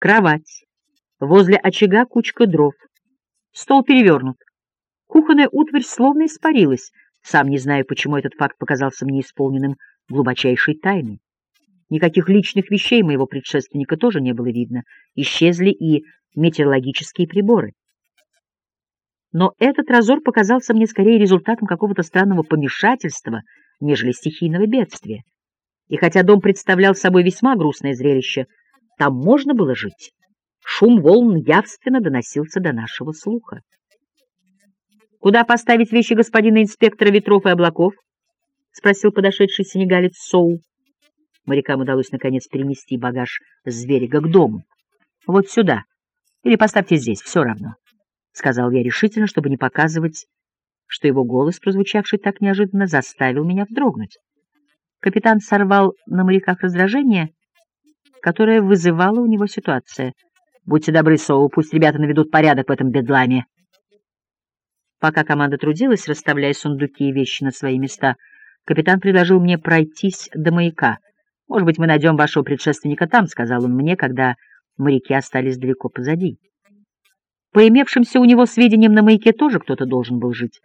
Кровать. Возле очага кучка дров. Стол перевернут. Кухонная утварь словно испарилась. Сам не знаю, почему этот факт показался мне исполненным глубочайшей тайны. Никаких личных вещей моего предшественника тоже не было видно. Исчезли и метеорологические приборы. Но этот разор показался мне скорее результатом какого-то странного помешательства, нежели стихийного бедствия. И хотя дом представлял собой весьма грустное зрелище, там можно было жить. Шум волн явственно доносился до нашего слуха. «Куда поставить вещи господина инспектора ветров и облаков?» — спросил подошедший сенегалец Соу. Морякам удалось, наконец, перенести багаж с берега к дому. «Вот сюда. Или поставьте здесь, все равно», — сказал я решительно, чтобы не показывать, что его голос, прозвучавший так неожиданно, заставил меня вздрогнуть. Капитан сорвал на моряках раздражение, которое вызывала у него ситуация. «Будьте добры, Соу, пусть ребята наведут порядок в этом бедламе». Пока команда трудилась, расставляя сундуки и вещи на свои места, капитан предложил мне пройтись до маяка — «Может быть, мы найдем вашего предшественника там», — сказал он мне, когда моряки остались далеко позади. По имевшимся у него сведениям на маяке тоже кто-то должен был жить.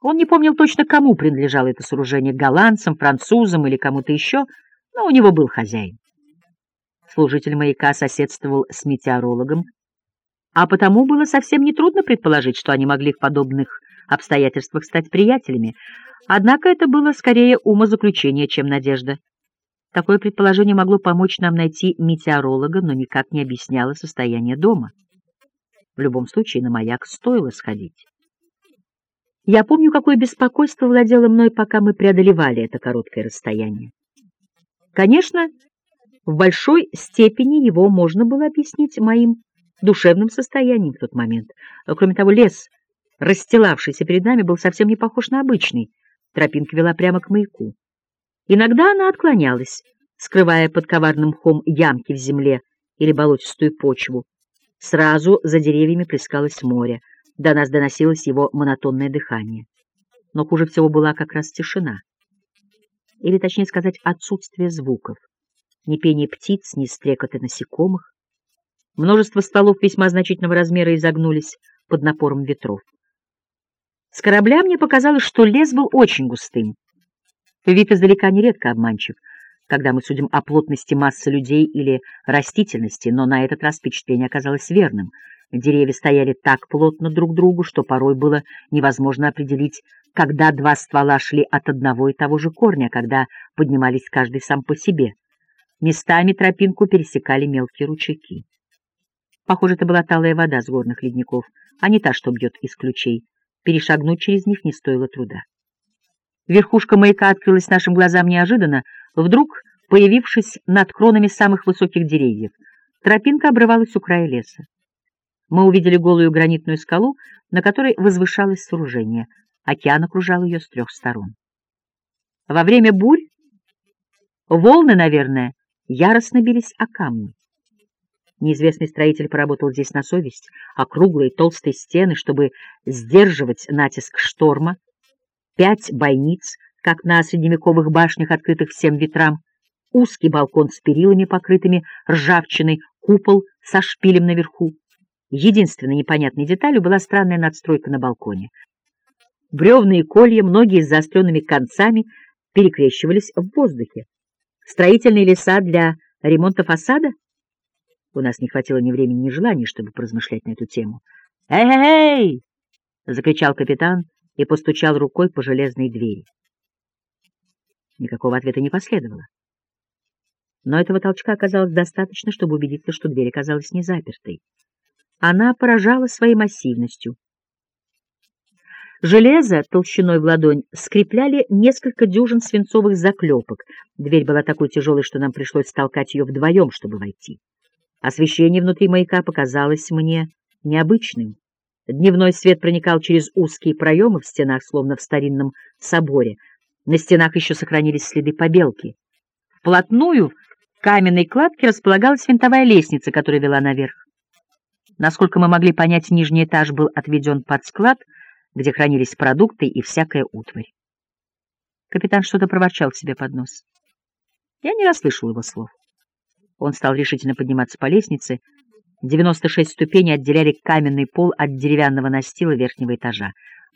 Он не помнил точно, кому принадлежало это сооружение — голландцам, французам или кому-то еще, но у него был хозяин. Служитель маяка соседствовал с метеорологом, а потому было совсем нетрудно предположить, что они могли в подобных обстоятельствах стать приятелями. Однако это было скорее умозаключение, чем надежда. Такое предположение могло помочь нам найти метеоролога, но никак не объясняло состояние дома. В любом случае, на маяк стоило сходить. Я помню, какое беспокойство владело мной, пока мы преодолевали это короткое расстояние. Конечно, в большой степени его можно было объяснить моим душевным состоянием в тот момент. Кроме того, лес, расстилавшийся перед нами, был совсем не похож на обычный. Тропинка вела прямо к маяку. Иногда она отклонялась, скрывая под коварным мхом ямки в земле или болотистую почву. Сразу за деревьями плескалось море, до нас доносилось его монотонное дыхание. Но хуже всего была как раз тишина. Или, точнее сказать, отсутствие звуков. Ни пение птиц, ни стрекоты насекомых. Множество стволов весьма значительного размера изогнулись под напором ветров. С корабля мне показалось, что лес был очень густым. Вид издалека нередко обманчив, когда мы судим о плотности массы людей или растительности, но на этот раз впечатление оказалось верным. Деревья стояли так плотно друг к другу, что порой было невозможно определить, когда два ствола шли от одного и того же корня, когда поднимались каждый сам по себе. Местами тропинку пересекали мелкие ручейки. Похоже, это была талая вода с горных ледников, а не та, что бьет из ключей. Перешагнуть через них не стоило труда. Верхушка маяка открылась нашим глазам неожиданно, вдруг появившись над кронами самых высоких деревьев. Тропинка обрывалась у края леса. Мы увидели голую гранитную скалу, на которой возвышалось сооружение. Океан окружал ее с трех сторон. Во время бурь волны, наверное, яростно бились о камни. Неизвестный строитель поработал здесь на совесть, округлые толстые стены, чтобы сдерживать натиск шторма, пять бойниц, как на средневековых башнях, открытых всем ветрам, узкий балкон с перилами, покрытыми ржавчиной, купол со шпилем наверху. Единственной непонятной деталью была странная надстройка на балконе. Бревна и колья, многие с заостренными концами, перекрещивались в воздухе. Строительные леса для ремонта фасада? У нас не хватило ни времени, ни желания, чтобы поразмышлять на эту тему. «Эй-эй-эй!» — закричал капитан, и постучал рукой по железной двери. Никакого ответа не последовало. Но этого толчка оказалось достаточно, чтобы убедиться, что дверь оказалась не запертой. Она поражала своей массивностью. Железо толщиной в ладонь скрепляли несколько дюжин свинцовых заклепок. Дверь была такой тяжелой, что нам пришлось толкать ее вдвоем, чтобы войти. Освещение внутри маяка показалось мне необычным. Дневной свет проникал через узкие проемы в стенах, словно в старинном соборе. На стенах еще сохранились следы побелки. Вплотную к каменной кладке располагалась винтовая лестница, которая вела наверх. Насколько мы могли понять, нижний этаж был отведен под склад, где хранились продукты и всякая утварь. Капитан что-то проворчал себе под нос. Я не расслышал его слов. Он стал решительно подниматься по лестнице, 96 ступеней отделяли каменный пол от деревянного настила верхнего этажа.